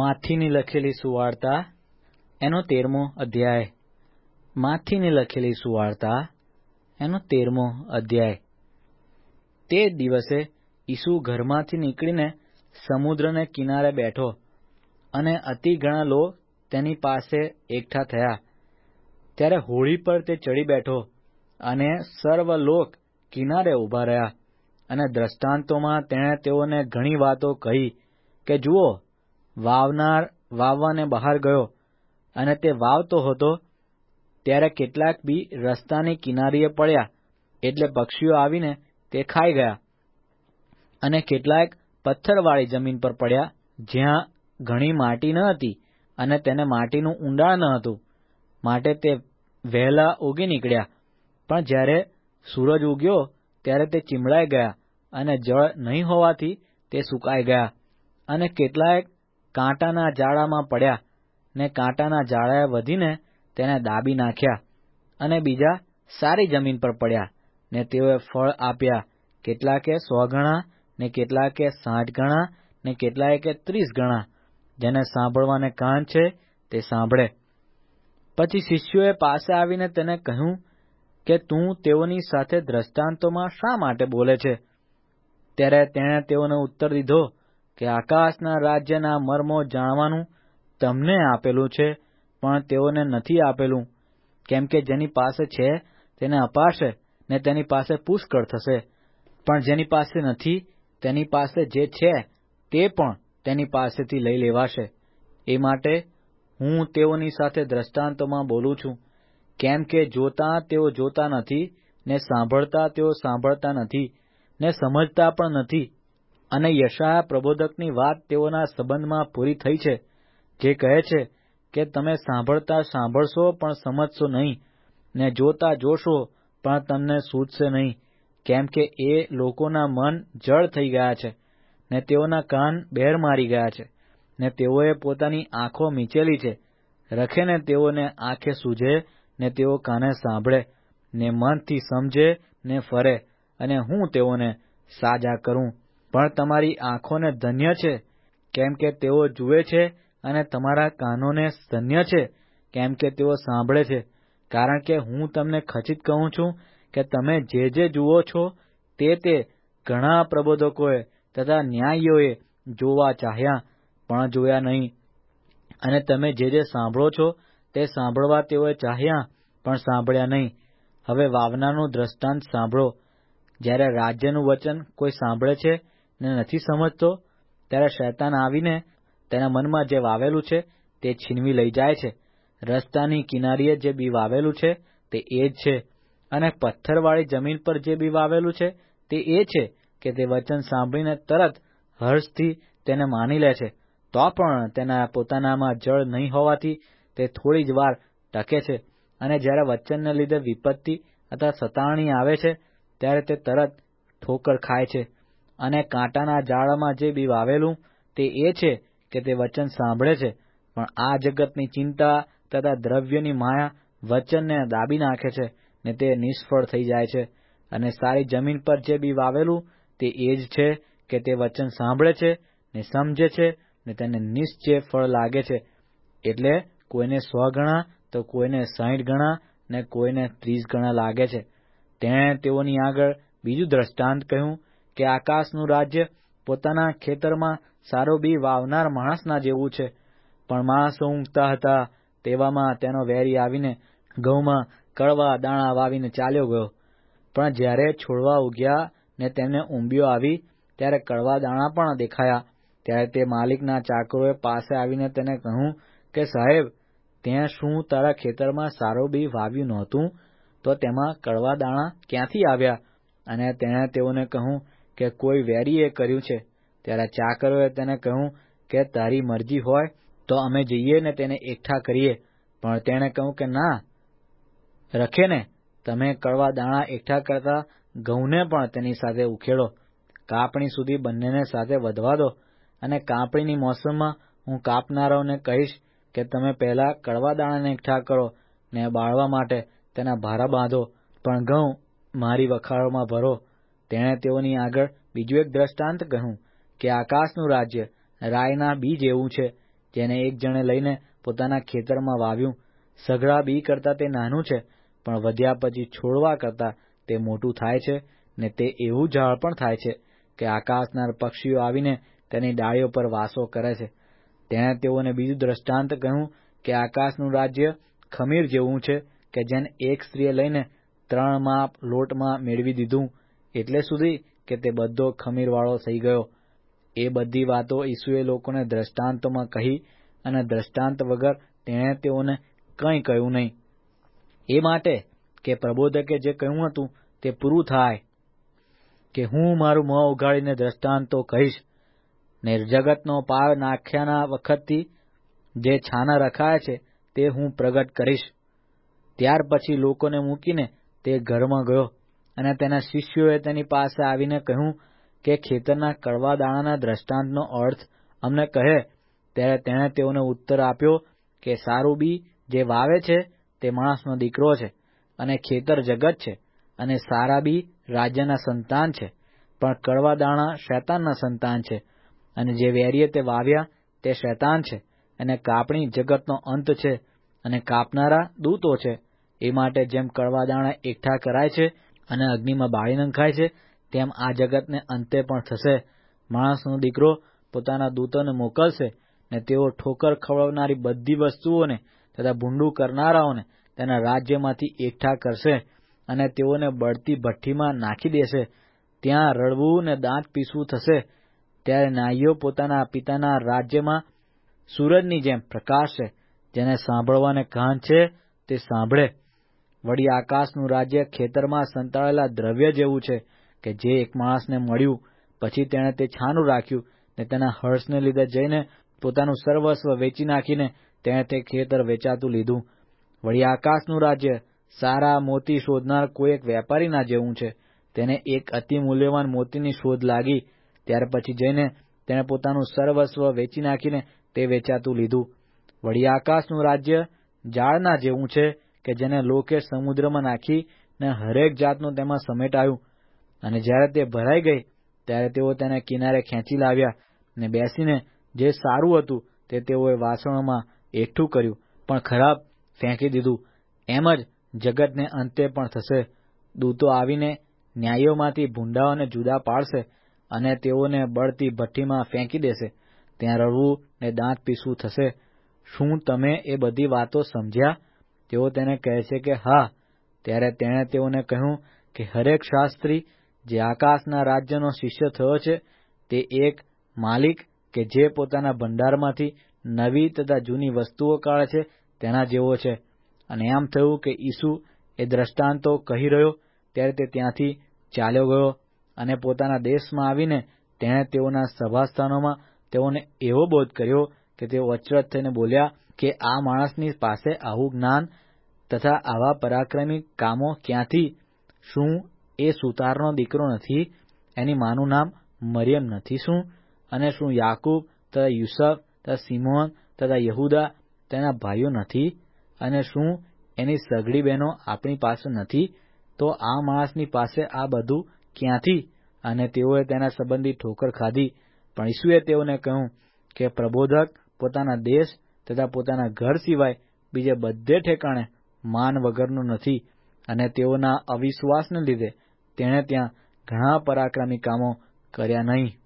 માથીની લખેલી સુવાર્તા, એનો તેરમો અધ્યાય. માથીની લખેલી સુવાર્તા, એનો તેરમો અધ્યાય. તે દિવસે ઈસુ ઘરમાંથી નીકળીને સમુદ્રને કિનારે બેઠો અને અતિ ઘણા લોક તેની પાસે એકઠા થયા. ત્યારે હોળી પર તે ચડી બેઠો અને સર્વ લોક કિનારે ઊભા રહ્યા અને દ્રષ્ટાંતોમાં તેણે તેઓને ઘણી વાતો કહી કે, જુઓ વાવનાર, વાવવાને બહાર ગયો અને તે વાવતો હતો ત્યારે કેટલાક બી રસ્તાની કિનારીએ પડ્યા એટલે પક્ષીઓ આવીને તે ખાઈ ગયા અને કેટલાક પથ્થરવાળી જમીન પર પડ્યા જ્યાં ઘણી માટી ન હતી અને તેને માટીનું ઊંડાણ ન હતું. માટે તે વહેલા ઉગી નીકળ્યા. પણ જ્યારે સૂરજ ઉગ્યો ત્યારે તે ચીમડાઈ ગયા અને જળ નહીં હોવાથી તે સુકાઈ ગયા અને કેટલાક કાંટાના જાળામાં પડ્યા ને કાંટાના જાળાએ વધીને તેને દાબી નાખ્યા અને બીજા સારી જમીન પર પડ્યા ને તેઓએ ફળ આપ્યા કેટલાકે સો ગણા ને કેટલાકે સાઠ ગણા ને કેટલાકે ત્રીસ ગણા. જેને સાંભળવાને કાન છે તે સાંભળે. પછી શિષ્યોએ પાસે આવીને તેને કહ્યું કે તું તેઓની સાથે દ્રષ્ટાંતોમાં શા માટે બોલે છે? ત્યારે તેણે તેઓને ઉત્તર દીધો કે આકાશના રાજ્યના મર્મો જાણવાનું તમને આપેલું છે, પણ તેઓને નથી આપેલું. કેમ કે જેની પાસે છે, તેને અપાશે ને તેની પાસે પુષ્કળ થશે. પણ જેની પાસે નથી, તેની પાસે જે છે, તે પણ તેની પાસેથી લઈ લેવાશે. એ માટે હું તેઓની સાથે દ્રષ્ટાંતોમાં બોલું છું. કેમ કે જોતા તેઓ જોતા નથી ને સાંભળતા તેઓ સાંભળતા નથી ને સમજતા પણ નથી. અને યશાયા પ્રબોધકની વાત તેઓના સંબંધમાં પૂરી થઈ છે, જે કહે છે કે, તમે સાંભળતા સાંભળશો, પણ સમજશો નહીં. ને જોતા જોશો, પણ તમને સૂઝશે નહીં. કેમ કે એ લોકોના મન જળ થઈ ગયા છે, ને તેઓના કાન બેર મારી ગયા છે, ને તેઓએ પોતાની આંખો મીચેલી છે. રખે ને તેઓને આંખે સૂજે ને તેઓ કાને સાંભળે, ને મનથી સમજે, ને ફરે, અને હું તેઓને સાજા કરું. પણ તમારી આંખોને ધન્ય છે, કેમ કે તેઓ જુએ છે અને તમારા કાનોને ધન્ય છે, કેમ કે તેઓ સાંભળે છે. કારણ કે હું તમને ખચિત કહું છું કે તમે જે જે જુઓ છો, તે તે ઘણા પ્રબોધકોએ તથા ન્યાયીઓએ જોવા ચાહ્યા, પણ જોયા નહીં. અને તમે જે જે સાંભળો છો, તે સાંભળવા તેઓએ ચાહ્યા, પણ સાંભળ્યા નહીં. હવે વાવનાનું દ્રષ્ટાંત સાંભળો. જ્યારે રાજ્યનું વચન કોઈ સાંભળે છે ને નથી સમજતો, ત્યારે શૈતાન આવીને તેના મનમાં જે વાવેલું છે તે છીનવી લઈ જાય છે. રસ્તાની કિનારીએ જે બી વાવેલું છે તે એ જ છે. અને પથ્થરવાળી જમીન પર જે બી વાવેલું છે તે એ છે કે તે વચન સાંભળીને તરત હર્ષથી તેને માની લે છે. તો પણ તેના પોતાનામાં જળ નહીં હોવાથી તે થોડી જ વાર ટકે છે. અને જ્યારે વચનને લીધે વિપત્તિ અથવા સતાણી આવે છે, ત્યારે તે તરત ઠોકર ખાય છે. અને કાંટાના જાળામાં જે બી વાવેલું, તે એ છે કે તે વચન સાંભળે છે. પણ આ જગતની ચિંતા તથા દ્રવ્યની માયા વચનને દાબી નાખે છે ને તે નિષ્ફળ થઈ જાય છે. અને સારી જમીન પર જે બી વાવેલું, તે એ જ છે કે તે વચન સાંભળે છે ને સમજે છે ને તેને નિશ્ચય ફળ લાગે છે. એટલે કોઈને સો ગણા તો કોઈને સાહીઠ ગણા ને કોઈને ત્રીસ ગણા લાગે છે. તેણે તેઓની આગળ બીજું દ્રષ્ટાંત કહ્યું કે આકાશનું રાજ્ય પોતાના ખેતરમાં સારો બી વાવનાર માણસના જેવું છે. પણ માણસો ઊંઘતા હતા, તેવામાં તેનો વેરી આવીને ઘઉંમાં કડવા દાણા વાવીને ચાલ્યો ગયો. પણ જ્યારે છોડવા ઉગ્યા ને તેમને ઊંબીઓ આવી, ત્યારે કડવા દાણા પણ દેખાયા. ત્યારે તે માલિકના ચાકરોએ પાસે આવીને તેને કહ્યું કે, સાહેબ, ત્યાં શું તારા ખેતરમાં સારો બી વાવ્યું નહોતું? તો તેમાં કડવા દાણા ક્યાંથી આવ્યા? અને તેણે તેઓને કહ્યું કે કોઈ વેરીએ કર્યું છે, ત્યારે ચાકરોએ તેને કહ્યું કે તારી મરજી હોય તો અમે જઈએ ને તેને એકઠા કરીએ. પણ તેણે કહ્યું કે ના, રખે ને, તમે કડવા દાણા એકઠા કરતા ઘઉંને પણ તેની સાથે ઉખેડો. કાપણી સુધી બંનેને સાથે વધવા દો અને કાપણીની મોસમમાં હું કાપનારાઓને કહીશ કે તમે પહેલા કડવા દાણાને એકઠા કરો ને બાળવા માટે તેના ભારા બાંધો. પણ ઘઉં મારી વખારોમાં ભરો. તેણે તેઓની આગળ બીજું એક દ્રષ્ટાંત કહ્યું કે આકાશનું રાજ્ય રાયના બીજ એવું છે, જેને એક જણે લઈને પોતાના ખેતરમાં વાવ્યું. સઘળા બી કરતા તે નાનું છે, પણ વધ્યા પછી છોડવા કરતા તે મોટું થાય છે ને તે એવું ઝાડ પણ થાય છે કે આકાશના પક્ષીઓ આવીને તેની ડાળીઓ પર વાસો કરે છે. તેણે તેઓને બીજું દ્રષ્ટાંત કહ્યું કે આકાશનું રાજ્ય ખમીર જેવું છે કે જેને એક સ્ત્રીએ લઈને ત્રણ માપ લોટમાં મેળવી દીધું. એટલે સુધી કે તે બધો ખમીરવાળો થઈ ગયો. એ બધી વાતો ઈસુએ લોકોને દ્રષ્ટાંતોમાં કહી અને દ્રષ્ટાંત વગર તેણે તેઓને કંઈ કહ્યું નહીં. એ માટે કે પ્રબોધકે જે કહ્યું હતું તે પૂરું થાય કે હું મારું મોં ઉઘાડીને દ્રષ્ટાંતો કહીશ. ને જગતનો પાર નાખ્યાના વખતથી જે છાના રખાયા છે તે હું પ્રગટ કરીશ. ત્યાર પછી લોકોને મૂકીને તે ઘરમાં ગયો. અને તેના શિષ્યોએ તેની પાસે આવીને કહ્યું કે ખેતરના કડવા દાણાના દ્રષ્ટાંતનો અર્થ અમને કહે. ત્યારે તેણે તેઓને ઉત્તર આપ્યો કે સારું બી, જે વાવે છે તે માણસનો દીકરો છે અને ખેતર જગત છે અને સારા બી રાજ્યના સંતાન છે. પણ કડવા દાણા શૈતાનના સંતાન છે અને જે વેરીએ તે વાવ્યા તે શૈતાન છે અને કાપણી જગતનો અંત છે અને કાપનારા દૂતો છે. એ માટે જેમ કડવા દાણા એકઠા કરાય છે અને અગ્નિમાં બાળી નંખાય છે, તેમ આ જગતને અંતે પણ થશે. માણસનો દીકરો પોતાના દૂતોને મોકલશે ને તેઓ ઠોકર ખવડાવનારી બધી વસ્તુઓને તથા ભૂંડું કરનારાઓને તેના રાજ્યમાંથી એકઠા કરશે અને તેઓને બળતી ભઠ્ઠીમાં નાખી દેશે. ત્યાં રડવું ને દાંત પીસવું થશે. ત્યારે નાઈઓ પોતાના પિતાના રાજ્યમાં સૂરજની જેમ પ્રકાશશે, જેને સાંભળવાને કાન છે તે સાંભળે. વળી આકાશનું રાજ્ય ખેતરમાં સંતાડેલા દ્રવ્ય જેવું છે કે જે એક માણસને મળ્યું, પછી તેણે તે છાનું રાખ્યું ને તેના હર્ષને લીધે જઈને પોતાનું સર્વસ્વ વેચી નાખીને તેણે તે ખેતર વેચાતું લીધું. વળી આકાશનું રાજ્ય સારા મોતી શોધનાર કોઈ એક વેપારીના જેવું છે. તેને એક અતિ મૂલ્યવાન મોતીની શોધ લાગી, ત્યાર પછી જઈને તેણે પોતાનું સર્વસ્વ વેચી નાખીને તે વેચાતું લીધું. વળી આકાશનું રાજ્ય ઝાડના જેવું છે કે જેને લોકે સમુદ્રમાં નાખી ને હરેક જાતનું તેમાં સમેટાયું અને જ્યારે તે ભરાઈ ગઈ, ત્યારે તેઓ તેને કિનારે ખેંચી લાવ્યા ને બેસીને જે સારું હતું તે તેઓએ વાસણોમાં એકઠું કર્યું, પણ ખરાબ ફેંકી દીધું. એમ જ જગતને અંતે પણ થશે. દૂતો આવીને ન્યાયોમાંથી ભૂંડાઓને જુદા પાડશે અને તેઓને બળતી ભઠ્ઠીમાં ફેંકી દેશે. ત્યાં રડવું ને દાંત પીસવું થશે. શું તમે એ બધી વાતો સમજ્યા? તેઓ તેને કહે છે કે, હા. ત્યારે તેણે તેઓને કહ્યું કે, હરેક શાસ્ત્રી જે આકાશના રાજ્યનો શિષ્ય થયો છે, તે એક માલિક કે જે પોતાના ભંડારમાંથી નવી તથા જૂની વસ્તુઓ કાઢે છે, તેના જેવો છે. અને એમ થયું કે ઈસુ એ દ્રષ્ટાંતો કહી રહ્યો, ત્યારે તે ત્યાંથી ચાલ્યો ગયો અને પોતાના દેશમાં આવીને તેણે તેઓના સભાસ્થાનોમાં તેઓને એવો બોધ કર્યો કે તેઓ અચરજ થઈને બોલ્યા કે આ માણસની પાસે આવું જ્ઞાન તથા આવા પરાક્રમી કામો ક્યાંથી? શું એ સુતારનો દીકરો નથી? એની માનું નામ મરિયમ નથી શું? અને શું યાકૂબ તથા યુસફ તથા સિમોન તથા યહુદા તેના ભાઈઓ નથી? અને શું એની સગડી બહેનો આપણી પાસે નથી? તો આ માણસની પાસે આ બધું ક્યાંથી? અને તેઓએ તેના સંબંધી ઠોકર ખાધી. પણ ઈસુએ તેઓને કહ્યું કે પ્રબોધક પોતાના દેશ તથા પોતાના ઘર સિવાય બીજે બધે ઠેકાણે માન વગરનું નથી અને તેઓના અવિશ્વાસને લીધે તેણે ત્યાં ઘણા પરાક્રમી કામો કર્યા નહીં.